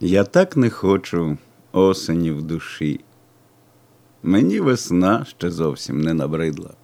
Я так не хочу осені в душі. Мені весна ще зовсім не набридла.